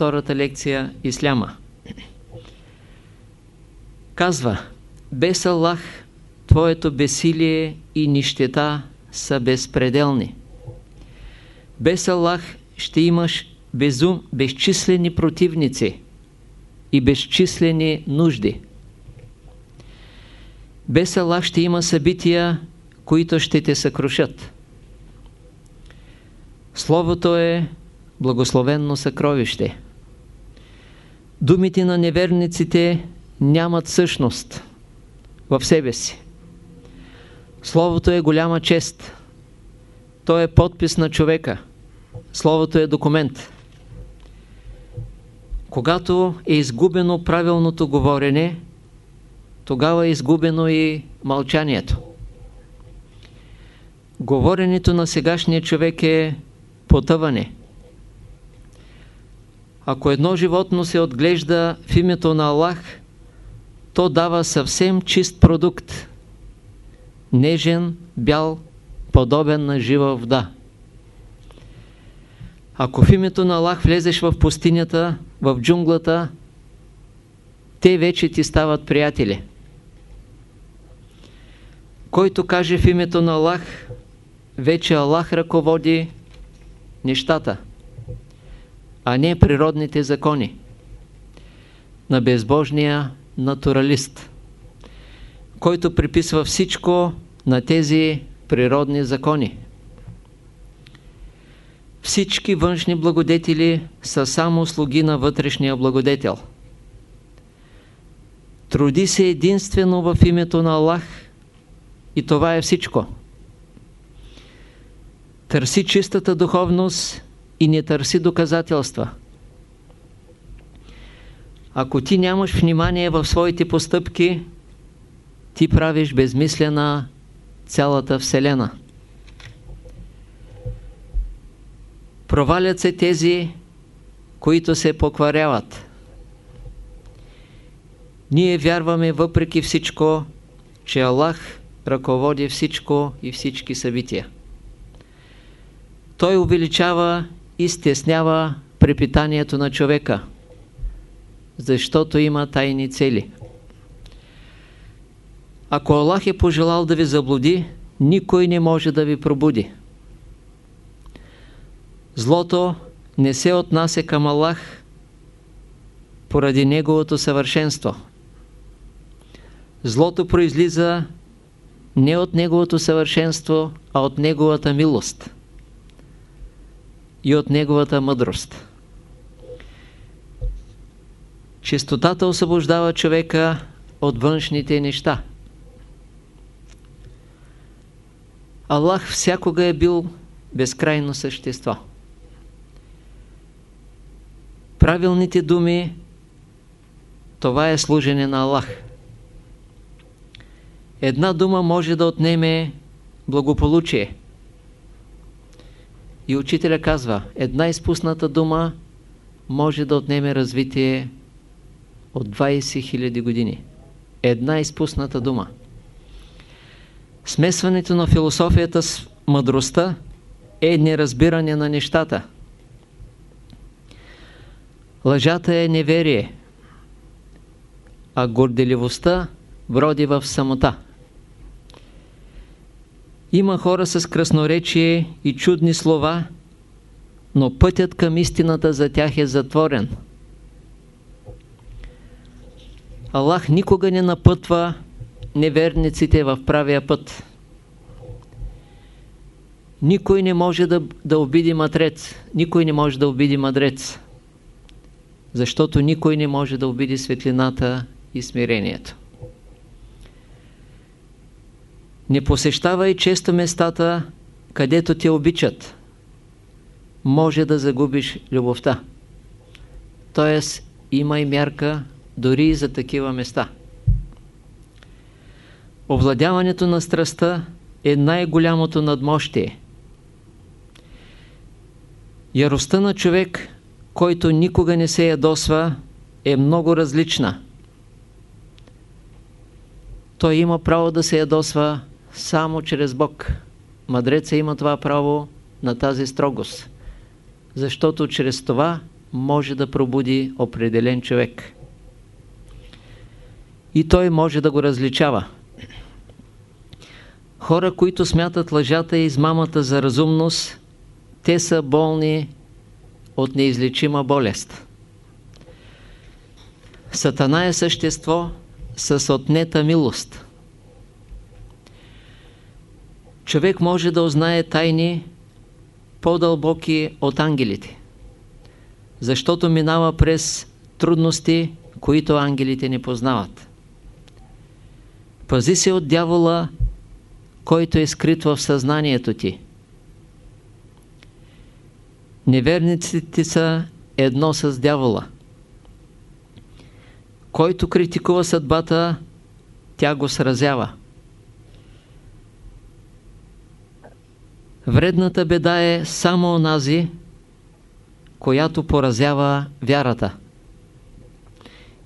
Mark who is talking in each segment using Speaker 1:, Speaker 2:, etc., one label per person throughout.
Speaker 1: втората лекция Исляма. Казва, без Аллах твоето бесилие и нищета са безпределни. Без Аллах ще имаш безум, безчислени противници и безчислени нужди. Без Аллах ще има събития, които ще те съкрушат. Словото е благословенно съкровище. Думите на неверниците нямат същност в себе си. Словото е голяма чест. То е подпис на човека. Словото е документ. Когато е изгубено правилното говорене, тогава е изгубено и мълчанието. Говоренето на сегашния човек е потъване. Ако едно животно се отглежда в името на Аллах, то дава съвсем чист продукт. Нежен, бял, подобен на жива вода. Ако в името на Аллах влезеш в пустинята, в джунглата, те вече ти стават приятели. Който каже в името на Аллах, вече Аллах ръководи нещата, а не природните закони на безбожния натуралист, който приписва всичко на тези природни закони. Всички външни благодетели са само слуги на вътрешния благодетел. Труди се единствено в името на Аллах и това е всичко. Търси чистата духовност и не търси доказателства. Ако ти нямаш внимание в своите постъпки, ти правиш безмислена цялата Вселена. Провалят се тези, които се покваряват. Ние вярваме въпреки всичко, че Аллах ръководи всичко и всички събития. Той увеличава и стеснява препитанието на човека, защото има тайни цели. Ако Аллах е пожелал да ви заблуди, никой не може да ви пробуди. Злото не се отнася към Аллах поради Неговото съвършенство. Злото произлиза не от Неговото съвършенство, а от Неговата милост и от Неговата мъдрост. Чистотата освобождава човека от външните неща. Аллах всякога е бил безкрайно същество. Правилните думи това е служене на Аллах. Една дума може да отнеме благополучие. И учителя казва, една изпусната дума може да отнеме развитие от 20 000 години. Една изпусната дума. Смесването на философията с мъдростта е неразбиране на нещата. Лъжата е неверие, а горделивостта вроди в самота. Има хора с красноречие и чудни слова, но пътят към истината за тях е затворен. Аллах никога не напътва неверниците в правия път. Никой не може да, да обиди матрец. Никой не може да обиди мадрец. Защото никой не може да обиди светлината и смирението. Не посещавай често местата, където те обичат. Може да загубиш любовта. Тоест, има и мярка дори и за такива места. Овладяването на страстта е най-голямото надмощие. Яростта на човек, който никога не се ядосва, е много различна. Той има право да се ядосва само чрез Бог. Мъдреца има това право на тази строгост. Защото чрез това може да пробуди определен човек. И той може да го различава. Хора, които смятат лъжата и измамата за разумност, те са болни от неизлечима болест. Сатана е същество с отнета милост. Човек може да узнае тайни по-дълбоки от ангелите, защото минава през трудности, които ангелите не познават. Пази се от дявола, който е скрит в съзнанието ти. Неверниците са едно с дявола. Който критикува съдбата, тя го сразява. Вредната беда е само онази, която поразява вярата.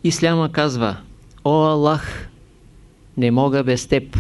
Speaker 1: Исляма казва, О Аллах, не мога без теб.